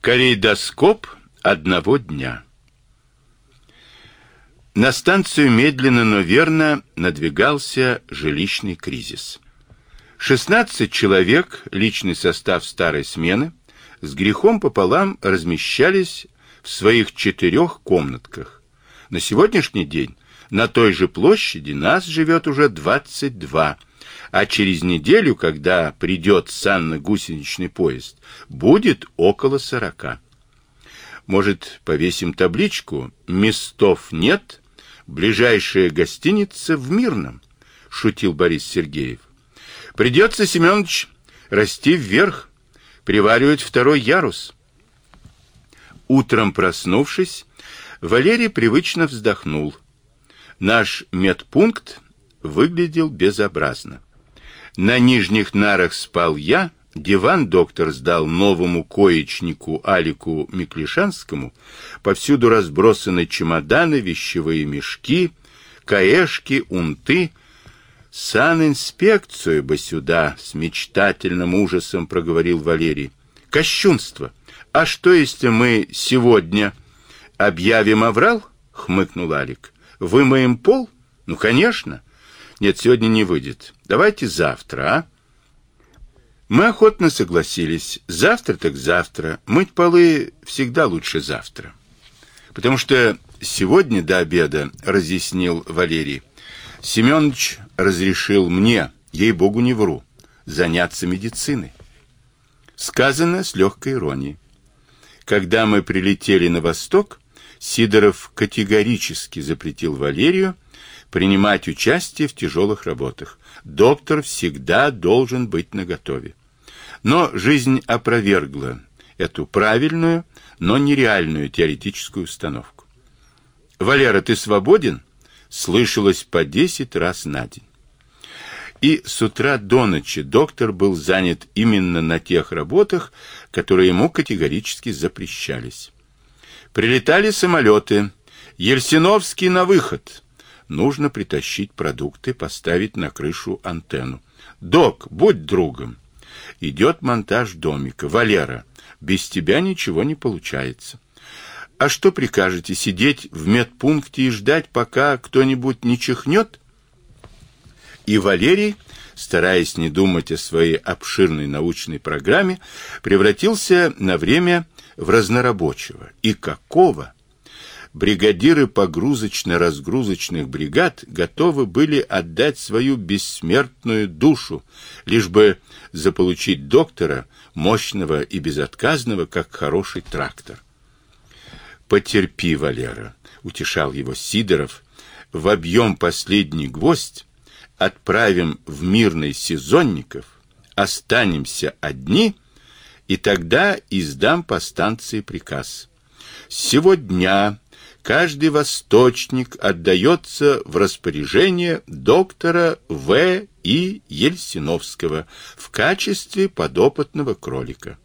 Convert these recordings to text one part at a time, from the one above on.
Калейдоскоп одного дня. На станцию медленно, но верно надвигался жилищный кризис. 16 человек, личный состав старой смены, с грехом пополам размещались в своих четырех комнатках. На сегодняшний день на той же площади нас живет уже 22 а через неделю, когда придет санно-гусеничный поезд, будет около сорока. Может, повесим табличку «Местов нет, ближайшая гостиница в Мирном», — шутил Борис Сергеев. «Придется, Семенович, расти вверх, приваривать второй ярус». Утром проснувшись, Валерий привычно вздохнул. Наш медпункт выглядел безобразно. На нижних нарах спал я, диван доктор сдал новому коечнику Алику Миклишанскому, повсюду разбросаны чемоданы, вещевые мешки, каешки, унты. Санинспекцию бы сюда, с мечтательным ужасом проговорил Валерий. Кощунство. А что, если мы сегодня объявим аврал? Хмыкнул Алик. Вымоем пол? Ну, конечно. Нет, сегодня не выйдет. Давайте завтра, а? Мы охотно согласились. Завтра так завтра. Мыть полы всегда лучше завтра. Потому что сегодня до обеда, разъяснил Валерий, Семенович разрешил мне, ей-богу не вру, заняться медициной. Сказано с легкой иронией. Когда мы прилетели на восток, Сидоров категорически запретил Валерию принимать участие в тяжелых работах. Доктор всегда должен быть наготове. Но жизнь опровергла эту правильную, но нереальную теоретическую установку. «Валера, ты свободен?» слышалось по десять раз на день. И с утра до ночи доктор был занят именно на тех работах, которые ему категорически запрещались. Прилетали самолеты. Ельсиновский на выход нужно притащить продукты, поставить на крышу антенну. Док, будь другом. Идет монтаж домика. Валера, без тебя ничего не получается. А что прикажете, сидеть в медпункте и ждать, пока кто-нибудь не чихнет? И Валерий, стараясь не думать о своей обширной научной программе, превратился на время в разнорабочего. И какого? Бригадиры погрузочно-разгрузочных бригад готовы были отдать свою бессмертную душу, лишь бы заполучить доктора, мощного и безотказного, как хороший трактор. «Потерпи, Валера», — утешал его Сидоров, — «в объем последний гвоздь отправим в мирный сезонников, останемся одни, и тогда издам по станции приказ. Сегодня каждый восточник отдается в распоряжение доктора В. И. Ельсиновского в качестве подопытного кролика.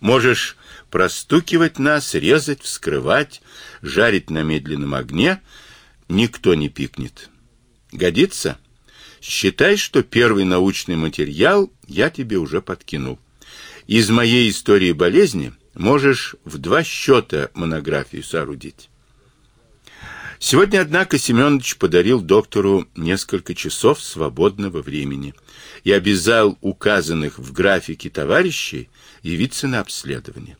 Можешь простукивать нас, резать, вскрывать, жарить на медленном огне, никто не пикнет. Годится? Считай, что первый научный материал я тебе уже подкинул. Из моей истории болезни – Можешь в два счета монографию соорудить. Сегодня, однако, Семенович подарил доктору несколько часов свободного времени и обязал указанных в графике товарищей явиться на обследование.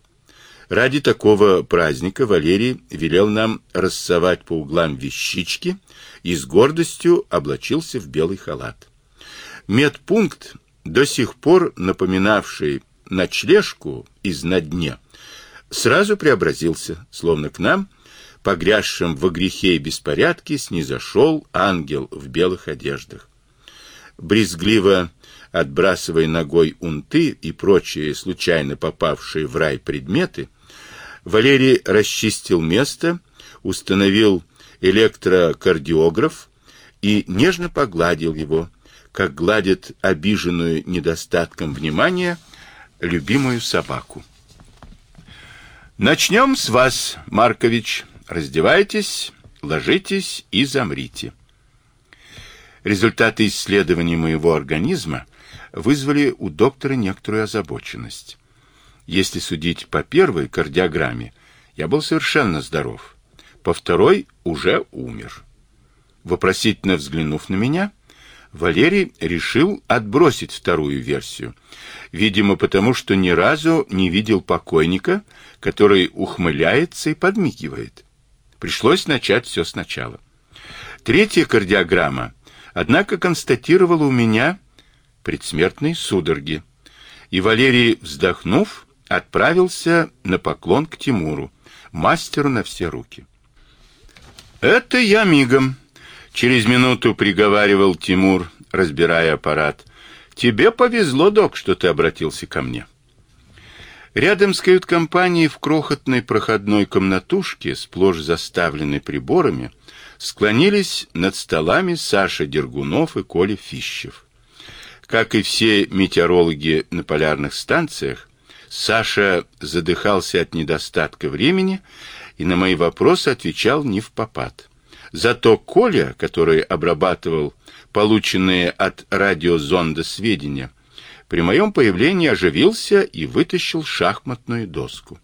Ради такого праздника Валерий велел нам рассовать по углам вещички и с гордостью облачился в белый халат. Медпункт, до сих пор напоминавший ночлежку из на дне, сразу преобразился, словно к нам, погрязшим во грехе и беспорядке, снизошел ангел в белых одеждах. Брезгливо отбрасывая ногой унты и прочие случайно попавшие в рай предметы, Валерий расчистил место, установил электрокардиограф и нежно погладил его, как гладит обиженную недостатком внимания любимую собаку. Начнем с вас, Маркович. Раздевайтесь, ложитесь и замрите. Результаты исследований моего организма вызвали у доктора некоторую озабоченность. Если судить по первой кардиограмме, я был совершенно здоров. По второй уже умер. Вопросительно взглянув на меня, Валерий решил отбросить вторую версию. Видимо, потому что ни разу не видел покойника, который ухмыляется и подмигивает. Пришлось начать все сначала. Третья кардиограмма, однако, констатировала у меня предсмертные судороги. И Валерий, вздохнув, отправился на поклон к Тимуру, мастеру на все руки. «Это я мигом», — через минуту приговаривал Тимур, разбирая аппарат. «Тебе повезло, док, что ты обратился ко мне». Рядом с кают-компанией в крохотной проходной комнатушке, сплошь заставленной приборами, склонились над столами Саша Дергунов и Коля Фищев. Как и все метеорологи на полярных станциях, Саша задыхался от недостатка времени и на мои вопросы отвечал не в попад. Зато Коля, который обрабатывал полученные от радиозонда сведения, при моем появлении оживился и вытащил шахматную доску.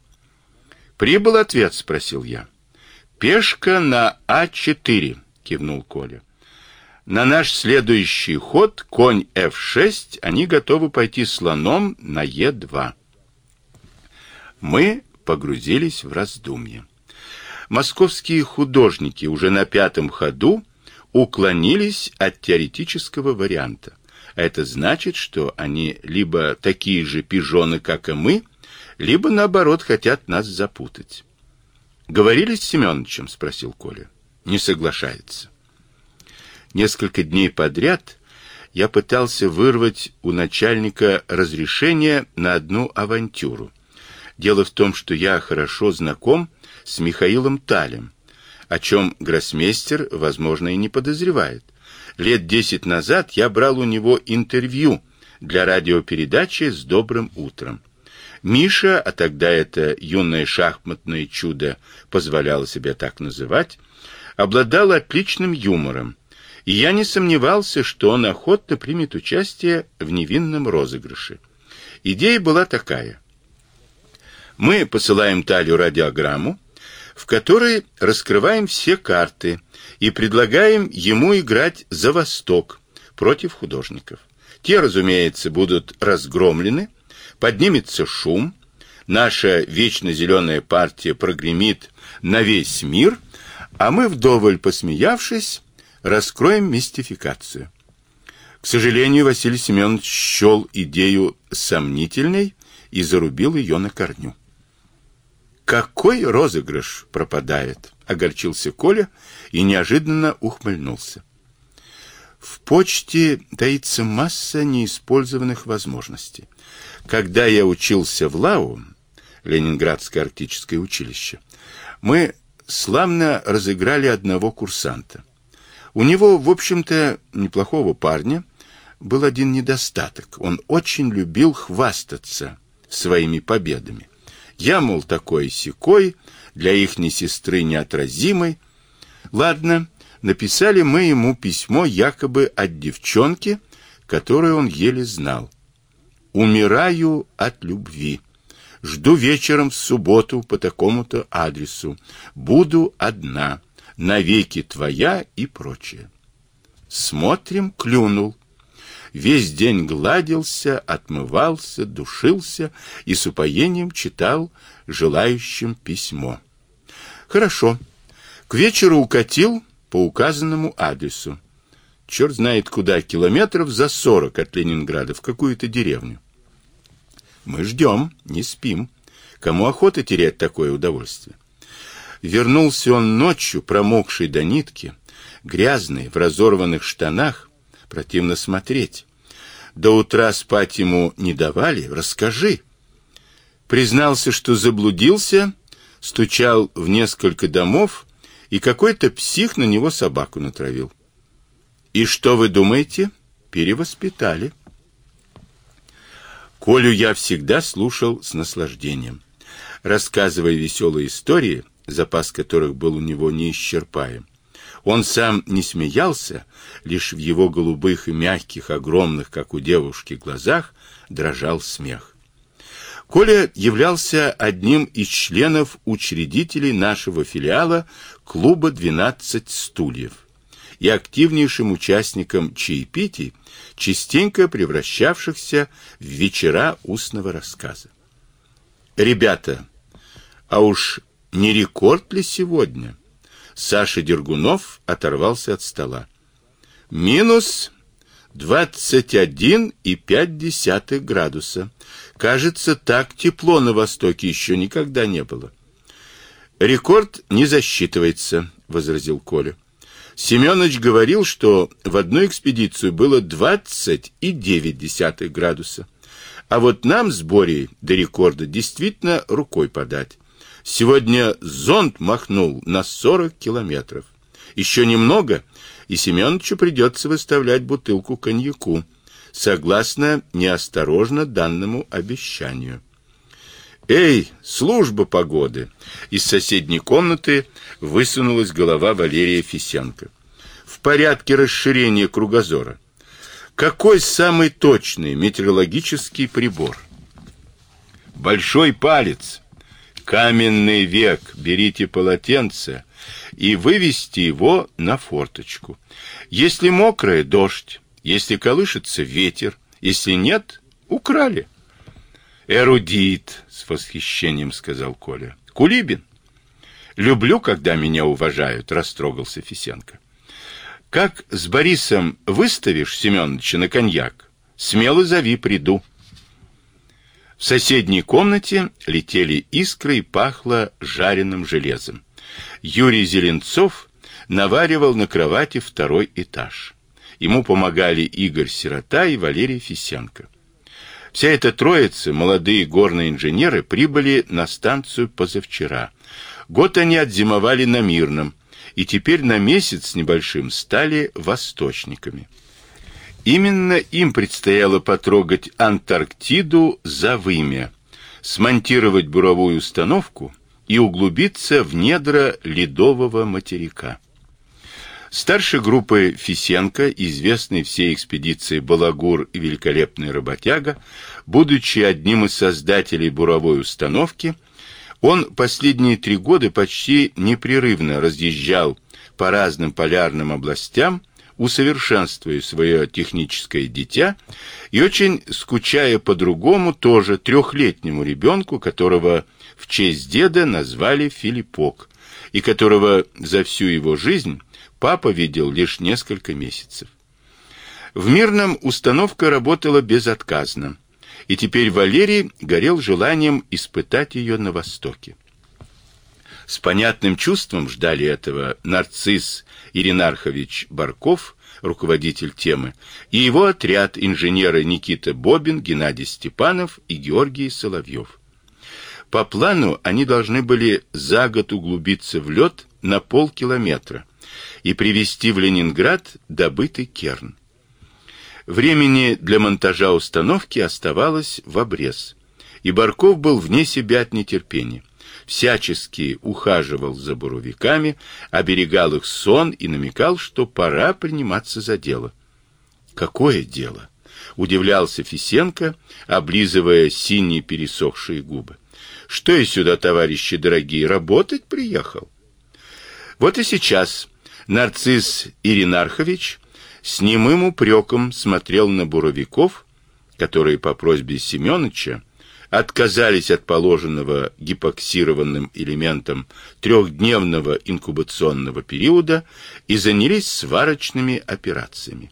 «Прибыл ответ?» — спросил я. «Пешка на А4», — кивнул Коля. «На наш следующий ход, конь F6, они готовы пойти слоном на Е2». Мы погрузились в раздумье. Московские художники уже на пятом ходу уклонились от теоретического варианта. Это значит, что они либо такие же пижоны, как и мы, либо, наоборот, хотят нас запутать. «Говорили с Семеновичем?» — спросил Коля. «Не соглашается». Несколько дней подряд я пытался вырвать у начальника разрешение на одну авантюру — Дело в том, что я хорошо знаком с Михаилом Талем, о чем гроссмейстер, возможно, и не подозревает. Лет десять назад я брал у него интервью для радиопередачи «С добрым утром». Миша, а тогда это юное шахматное чудо позволяло себя так называть, обладал отличным юмором, и я не сомневался, что он охотно примет участие в невинном розыгрыше. Идея была такая. Мы посылаем Талю радиограмму, в которой раскрываем все карты и предлагаем ему играть за Восток против художников. Те, разумеется, будут разгромлены, поднимется шум, наша вечно зеленая партия прогремит на весь мир, а мы, вдоволь посмеявшись, раскроем мистификацию. К сожалению, Василий Семенович счел идею сомнительной и зарубил ее на корню. Какой розыгрыш пропадает, огорчился Коля и неожиданно ухмыльнулся. В почте таится масса неиспользованных возможностей. Когда я учился в ЛАУ, Ленинградское арктическое училище, мы славно разыграли одного курсанта. У него, в общем-то, неплохого парня, был один недостаток. Он очень любил хвастаться своими победами. Я, мол, такой-сякой, для ихней сестры неотразимой. Ладно, написали мы ему письмо якобы от девчонки, которую он еле знал. Умираю от любви. Жду вечером в субботу по такому-то адресу. Буду одна, навеки твоя и прочее. Смотрим, клюнул весь день гладился, отмывался, душился и с упоением читал желающим письмо. Хорошо. К вечеру укатил по указанному адресу. Черт знает куда, километров за сорок от Ленинграда, в какую-то деревню. Мы ждем, не спим. Кому охота терять такое удовольствие? Вернулся он ночью, промокший до нитки, грязный, в разорванных штанах, Противно смотреть. До утра спать ему не давали. Расскажи. Признался, что заблудился, стучал в несколько домов, и какой-то псих на него собаку натравил. И что вы думаете? Перевоспитали. Колю я всегда слушал с наслаждением. Рассказывая веселые истории, запас которых был у него неисчерпаем, он сам не смеялся, лишь в его голубых и мягких, огромных, как у девушки, глазах дрожал смех. Коля являлся одним из членов учредителей нашего филиала клуба «12 стульев» и активнейшим участником чаепитий, частенько превращавшихся в вечера устного рассказа. Ребята, а уж не рекорд ли сегодня? Саша Дергунов оторвался от стола. Минус 21,5 градуса. Кажется, так тепло на востоке еще никогда не было. Рекорд не засчитывается, возразил Коля. Семёныч говорил, что в одну экспедицию было 20,9 градуса. А вот нам с Борей до рекорда действительно рукой подать. Сегодня зонд махнул на 40 километров. Еще немного, и Семеновичу придется выставлять бутылку коньяку, согласно неосторожно данному обещанию. «Эй, служба погоды!» Из соседней комнаты высунулась голова Валерия Фисенко. «В порядке расширения кругозора. Какой самый точный метеорологический прибор?» «Большой палец. Каменный век. Берите полотенце и вывести его на форточку. Если мокрое дождь, если колышется ветер, если нет украли. Эрудит, с восхищением сказал Коля. Кулибин. Люблю, когда меня уважают, растрогался Фисенко. Как с Борисом выставишь Семёныча на коньяк, смело зови, приду. В соседней комнате летели искры и пахло жареным железом. Юрий Зеленцов наваривал на кровати второй этаж. Ему помогали Игорь Сирота и Валерий Фисенко. Вся эта троица, молодые горные инженеры, прибыли на станцию позавчера. Год они отзимовали на Мирном, и теперь на месяц с небольшим стали восточниками. Именно им предстояло потрогать Антарктиду за вымя, смонтировать буровую установку и углубиться в недра ледового материка. Старший группы Фисенко, известный всей экспедиции Балагур и великолепный работяга, будучи одним из создателей буровой установки, он последние три года почти непрерывно разъезжал по разным полярным областям, усовершенствуя свое техническое дитя и очень скучая по другому, тоже трехлетнему ребенку, которого в честь деда назвали Филиппок, и которого за всю его жизнь папа видел лишь несколько месяцев. В Мирном установка работала безотказно, и теперь Валерий горел желанием испытать ее на Востоке. С понятным чувством ждали этого нарцисс Иринархович Барков, руководитель темы, и его отряд инженеры Никита Бобин, Геннадий Степанов и Георгий Соловьев. По плану они должны были за год углубиться в лед на полкилометра и привезти в Ленинград добытый керн. Времени для монтажа установки оставалось в обрез, и Барков был вне себя от нетерпения. Всячески ухаживал за буровиками, оберегал их сон и намекал, что пора приниматься за дело. Какое дело? удивлялся Фисенко, облизывая синие пересохшие губы. Что я сюда, товарищи дорогие, работать приехал? Вот и сейчас нарцисс Иринархович с немым упреком смотрел на буровиков, которые по просьбе Семёныча отказались от положенного гипоксированным элементом трехдневного инкубационного периода и занялись сварочными операциями.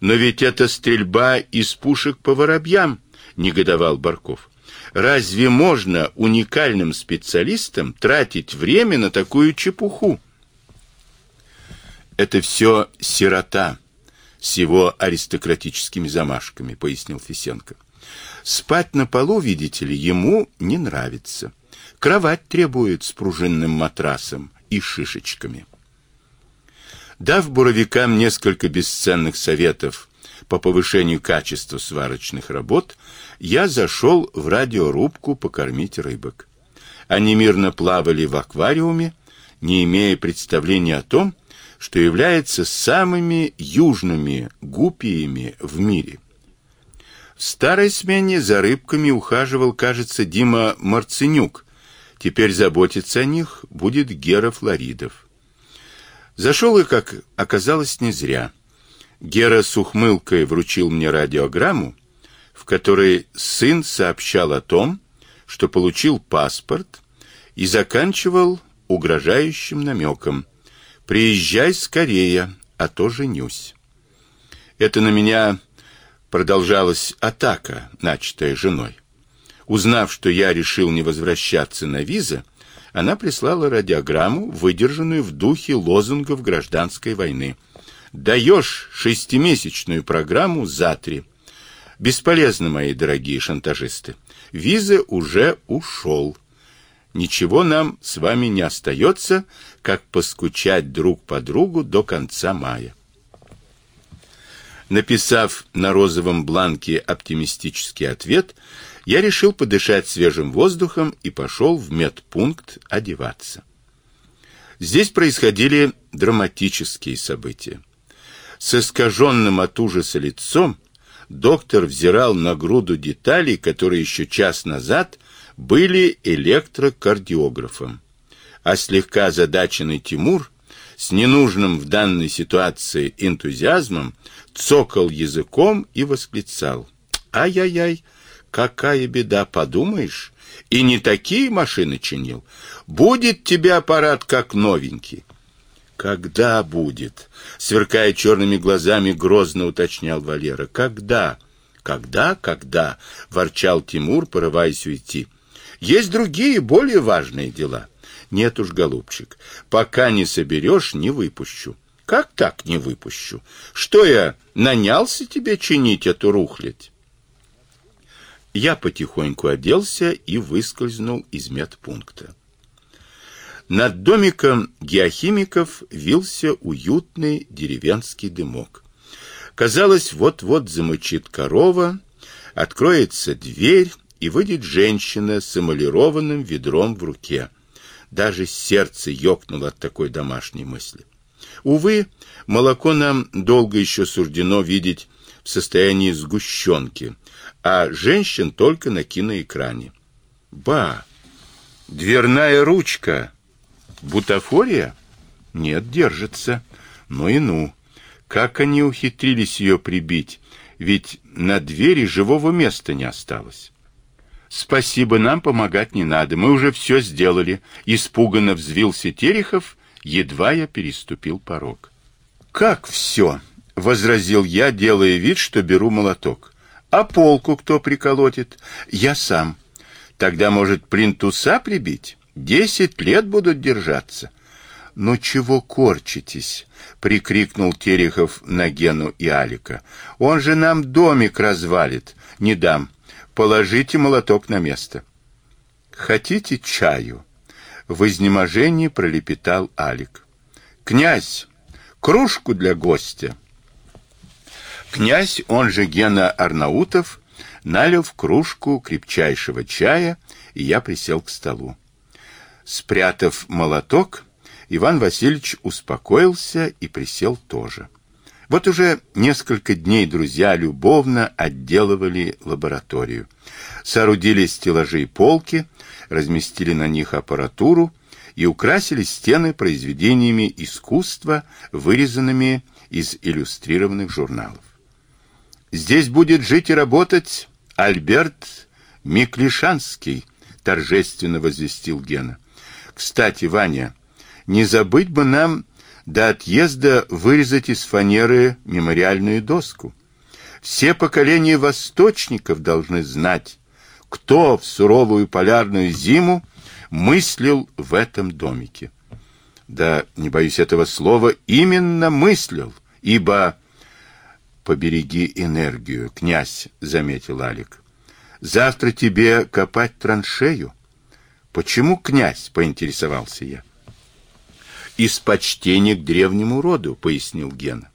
Но ведь это стрельба из пушек по воробьям, негодовал Барков. Разве можно уникальным специалистам тратить время на такую чепуху? Это все сирота с его аристократическими замашками, пояснил Фисенко. Спать на полу, видите ли, ему не нравится. Кровать требует с пружинным матрасом и шишечками. Дав буровикам несколько бесценных советов по повышению качества сварочных работ, я зашел в радиорубку покормить рыбок. Они мирно плавали в аквариуме, не имея представления о том, что является самыми южными гупиями в мире. В старой смене за рыбками ухаживал, кажется, Дима Марценюк. Теперь заботиться о них будет Гера Флоридов. Зашел и, как оказалось, не зря. Гера с ухмылкой вручил мне радиограмму, в которой сын сообщал о том, что получил паспорт и заканчивал угрожающим намеком. «Приезжай скорее, а то женюсь». Это на меня продолжалась атака, начатая женой. Узнав, что я решил не возвращаться на виза, она прислала радиограмму, выдержанную в духе лозунгов гражданской войны. «Даешь шестимесячную программу за три». Бесполезно, мои дорогие шантажисты. Виза уже ушел. Ничего нам с вами не остается, как поскучать друг по другу до конца мая. Написав на розовом бланке оптимистический ответ, я решил подышать свежим воздухом и пошел в медпункт одеваться. Здесь происходили драматические события. С искаженным от ужаса лицом доктор взирал на груду деталей, которые еще час назад были электрокардиографом. А слегка задаченный Тимур с ненужным в данной ситуации энтузиазмом цокал языком и восклицал. «Ай-яй-яй, какая беда, подумаешь, и не такие машины чинил. Будет тебе аппарат как новенький». «Когда будет?» — сверкая черными глазами, грозно уточнял Валера. «Когда?» «Когда? Когда?» — ворчал Тимур, порываясь уйти. «Есть другие, более важные дела». «Нет уж, голубчик, пока не соберешь, не выпущу». «Как так не выпущу? Что я, нанялся тебе чинить эту рухлядь?» Я потихоньку оделся и выскользнул из медпункта. Над домиком геохимиков вился уютный деревенский дымок. Казалось, вот-вот замычит корова, откроется дверь, и выйдет женщина с эмалированным ведром в руке. Даже сердце ёкнуло от такой домашней мысли. Увы, молоко нам долго еще суждено видеть в состоянии сгущенки, а женщин только на киноэкране. Ба! Дверная ручка! Бутафория? Нет, держится. Ну и ну. Как они ухитрились ее прибить? Ведь на двери живого места не осталось. Спасибо, нам помогать не надо. Мы уже все сделали. Испуганно взвился Терехов, едва я переступил порог. Как все? возразил я, делая вид, что беру молоток. А полку кто приколотит? Я сам. Тогда, может, плинтуса прибить? Десять лет будут держаться. «Ну чего корчитесь?» — прикрикнул Терехов на Гену и Алика. «Он же нам домик развалит. Не дам. Положите молоток на место». «Хотите чаю?» — в изнеможении пролепетал Алик. «Князь, кружку для гостя». Князь, он же Гена Арнаутов, налил в кружку крепчайшего чая, и я присел к столу. Спрятав молоток, Иван Васильевич успокоился и присел тоже. Вот уже несколько дней друзья любовно отделывали лабораторию. Соорудили стеллажи и полки, разместили на них аппаратуру и украсили стены произведениями искусства, вырезанными из иллюстрированных журналов. Здесь будет жить и работать Альберт Миклишанский, торжественно возвестил Гена. Кстати, Ваня, не забыть бы нам до отъезда вырезать из фанеры мемориальную доску. Все поколения восточников должны знать, кто в суровую полярную зиму мыслил в этом домике. Да, не боюсь этого слова, именно мыслил, ибо побереги энергию, князь, заметил Алик. Завтра тебе копать траншею. Почему князь? поинтересовался я. Из почтения к древнему роду, пояснил Гена.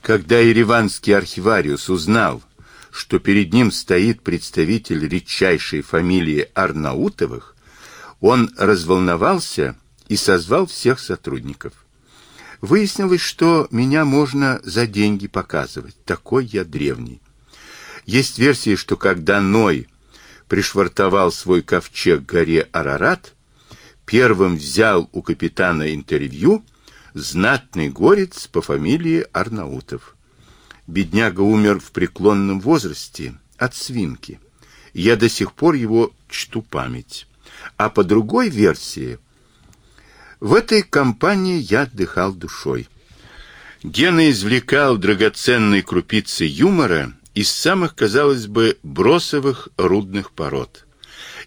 Когда ереванский архивариус узнал, что перед ним стоит представитель редчайшей фамилии Арнаутовых, он разволновался и созвал всех сотрудников. Выяснилось, что меня можно за деньги показывать, такой я древний. Есть версия, что когда Ной пришвартовал свой ковчег к горе Арарат, первым взял у капитана интервью знатный горец по фамилии Арнаутов. Бедняга умер в преклонном возрасте от свинки. Я до сих пор его чту память. А по другой версии, в этой компании я отдыхал душой. Гена извлекал драгоценные крупицы юмора из самых, казалось бы, бросовых рудных пород.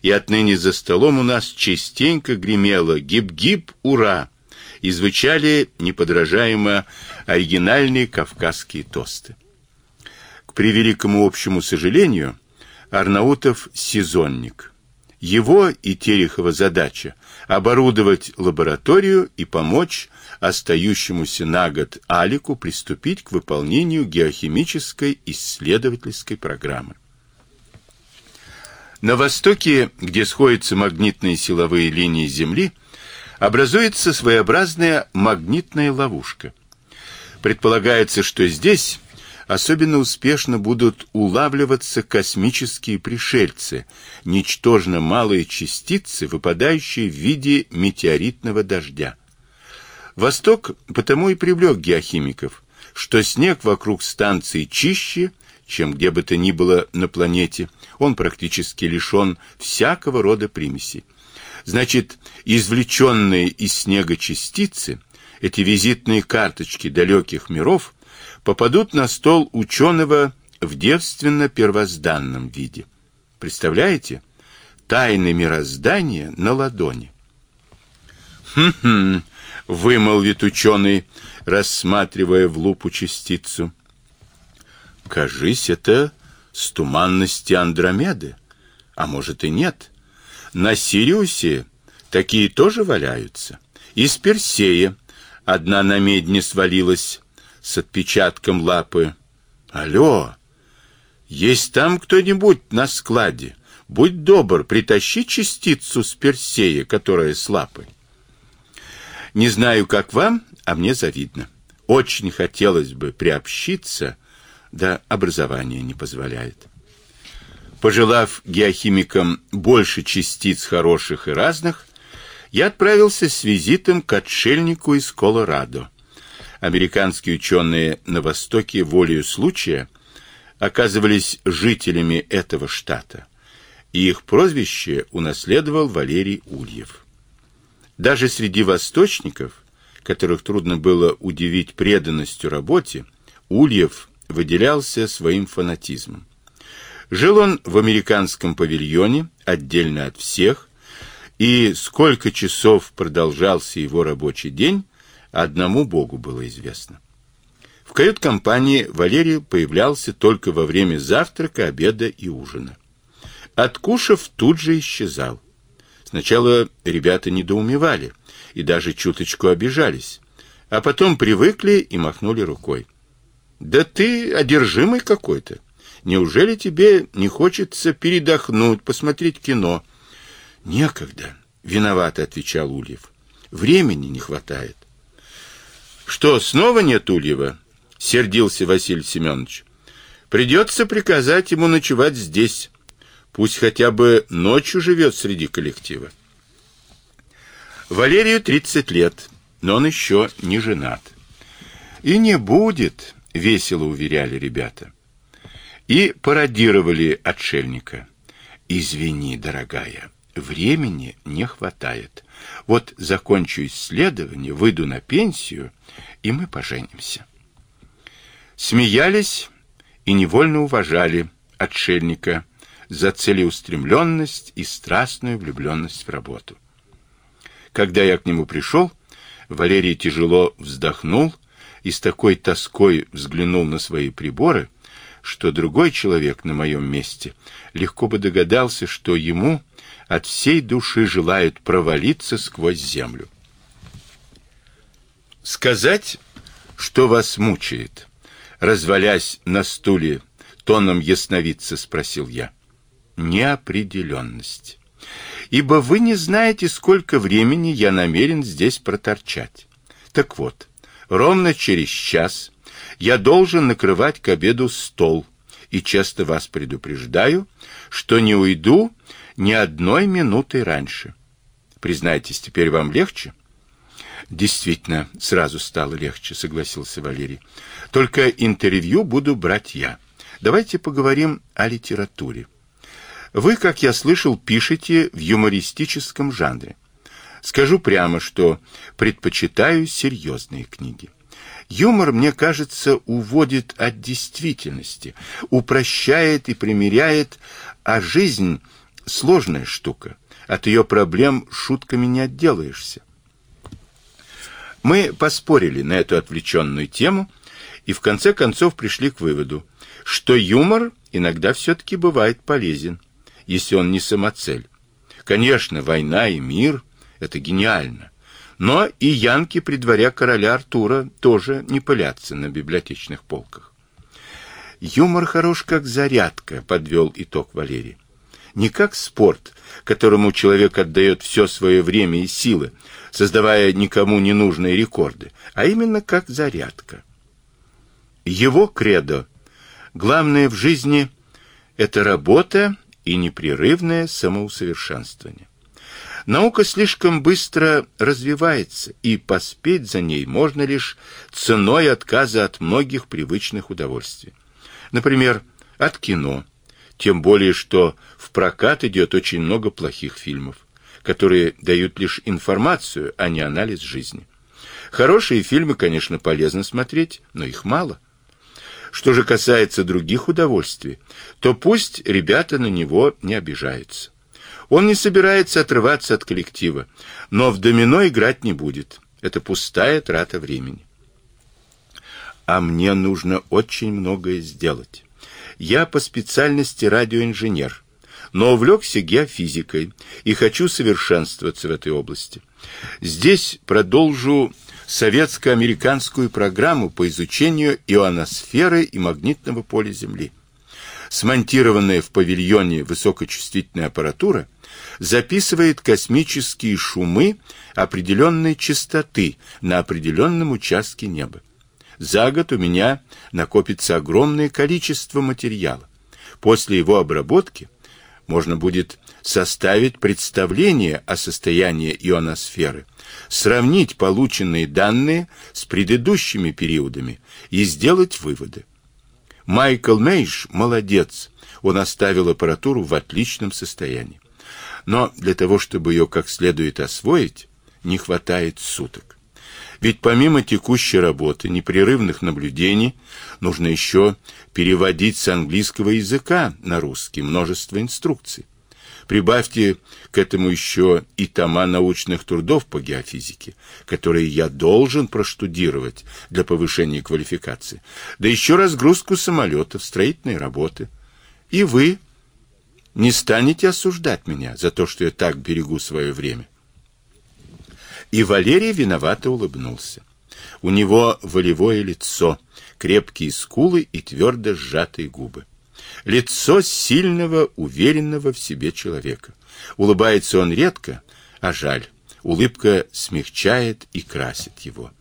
И отныне за столом у нас частенько гремело «Гиб-гиб, ура!» и звучали неподражаемо оригинальные кавказские тосты. К превеликому общему сожалению, Арнаутов сезонник. Его и Терехова задача оборудовать лабораторию и помочь остающемуся на год Алику приступить к выполнению геохимической исследовательской программы. На востоке, где сходятся магнитные силовые линии Земли, образуется своеобразная магнитная ловушка. Предполагается, что здесь особенно успешно будут улавливаться космические пришельцы, ничтожно малые частицы, выпадающие в виде метеоритного дождя. Восток потому и привлек геохимиков, что снег вокруг станции чище, чем где бы то ни было на планете, он практически лишен всякого рода примесей. Значит, извлеченные из снега частицы, эти визитные карточки далеких миров, попадут на стол ученого в девственно-первозданном виде. Представляете? Тайны мироздания на ладони. Хм-хм, вымолвит ученый, рассматривая в лупу частицу. Кажись, это с туманности Андромеды, а может и нет. На Сириусе такие тоже валяются. Из Персея одна на медне свалилась с отпечатком лапы. Алло, есть там кто-нибудь на складе? Будь добр, притащи частицу с Персея, которая с лапой. Не знаю, как вам, а мне завидно. Очень хотелось бы приобщиться, да образование не позволяет. Пожелав геохимикам больше частиц хороших и разных, я отправился с визитом к отшельнику из Колорадо. Американские ученые на Востоке волею случая оказывались жителями этого штата, и их прозвище унаследовал Валерий Ульев. Даже среди восточников, которых трудно было удивить преданностью работе, Ульев выделялся своим фанатизмом. Жил он в американском павильоне, отдельно от всех, и сколько часов продолжался его рабочий день, одному Богу было известно. В кают-компании Валерий появлялся только во время завтрака, обеда и ужина. Откушав, тут же исчезал. Сначала ребята недоумевали и даже чуточку обижались, а потом привыкли и махнули рукой. Да ты одержимый какой-то. Неужели тебе не хочется передохнуть, посмотреть кино? Некогда, виновато отвечал Ульев. Времени не хватает. Что, снова нет Ульева? сердился Василий Семенович. Придется приказать ему ночевать здесь. Пусть хотя бы ночью живет среди коллектива. Валерию 30 лет, но он еще не женат. И не будет, весело уверяли ребята. И пародировали отшельника. Извини, дорогая, времени не хватает. Вот закончу исследование, выйду на пенсию, и мы поженимся. Смеялись и невольно уважали отшельника за целеустремленность и страстную влюбленность в работу. Когда я к нему пришел, Валерий тяжело вздохнул и с такой тоской взглянул на свои приборы, что другой человек на моем месте легко бы догадался, что ему от всей души желают провалиться сквозь землю. Сказать, что вас мучает, развалясь на стуле, тоном ясновидца спросил я неопределенность. Ибо вы не знаете, сколько времени я намерен здесь проторчать. Так вот, ровно через час я должен накрывать к обеду стол и часто вас предупреждаю, что не уйду ни одной минуты раньше. Признайтесь, теперь вам легче? Действительно, сразу стало легче, согласился Валерий. Только интервью буду брать я. Давайте поговорим о литературе. Вы, как я слышал, пишете в юмористическом жанре. Скажу прямо, что предпочитаю серьезные книги. Юмор, мне кажется, уводит от действительности, упрощает и примиряет, а жизнь сложная штука. От ее проблем шутками не отделаешься. Мы поспорили на эту отвлеченную тему и в конце концов пришли к выводу, что юмор иногда все-таки бывает полезен, если он не самоцель. Конечно, война и мир — это гениально. Но и янки при дворе короля Артура тоже не пылятся на библиотечных полках. Юмор хорош как зарядка, подвел итог Валерий. Не как спорт, которому человек отдает все свое время и силы, создавая никому не нужные рекорды, а именно как зарядка. Его кредо главное в жизни это работа и непрерывное самоусовершенствование. Наука слишком быстро развивается, и поспеть за ней можно лишь ценой отказа от многих привычных удовольствий. Например, от кино, тем более что в прокат идет очень много плохих фильмов, которые дают лишь информацию, а не анализ жизни. Хорошие фильмы, конечно, полезно смотреть, но их мало. Что же касается других удовольствий, то пусть ребята на него не обижаются. Он не собирается отрываться от коллектива, но в домино играть не будет. Это пустая трата времени. А мне нужно очень многое сделать. Я по специальности радиоинженер, но увлекся геофизикой и хочу совершенствоваться в этой области. Здесь продолжу советско-американскую программу по изучению ионосферы и магнитного поля Земли. Смонтированная в павильоне высокочувствительная аппаратура – записывает космические шумы определенной частоты на определенном участке неба. За год у меня накопится огромное количество материала. После его обработки можно будет составить представление о состоянии ионосферы, сравнить полученные данные с предыдущими периодами и сделать выводы. Майкл Мейш молодец. Он оставил аппаратуру в отличном состоянии. Но для того, чтобы ее как следует освоить, не хватает суток. Ведь помимо текущей работы, непрерывных наблюдений, нужно еще переводить с английского языка на русский множество инструкций. Прибавьте к этому еще и тома научных трудов по геофизике, которые я должен проштудировать для повышения квалификации, да еще разгрузку самолетов, строительные работы. И вы, не станете осуждать меня за то, что я так берегу свое время. И Валерий виновато улыбнулся. У него волевое лицо, крепкие скулы и твердо сжатые губы. Лицо сильного, уверенного в себе человека. Улыбается он редко, а жаль. Улыбка смягчает и красит его.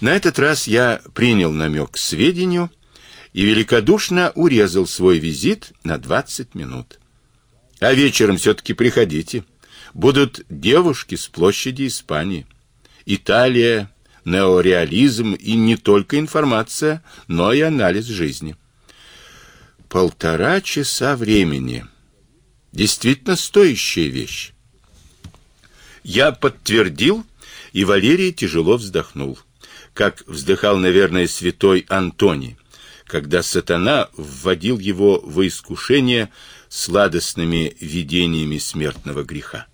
На этот раз я принял намек к сведению и великодушно урезал свой визит на 20 минут. А вечером все-таки приходите. Будут девушки с площади Испании. Италия, неореализм и не только информация, но и анализ жизни. Полтора часа времени. Действительно стоящая вещь. Я подтвердил, и Валерий тяжело вздохнул, как вздыхал, наверное, святой Антоний когда сатана вводил его в искушение сладостными видениями смертного греха.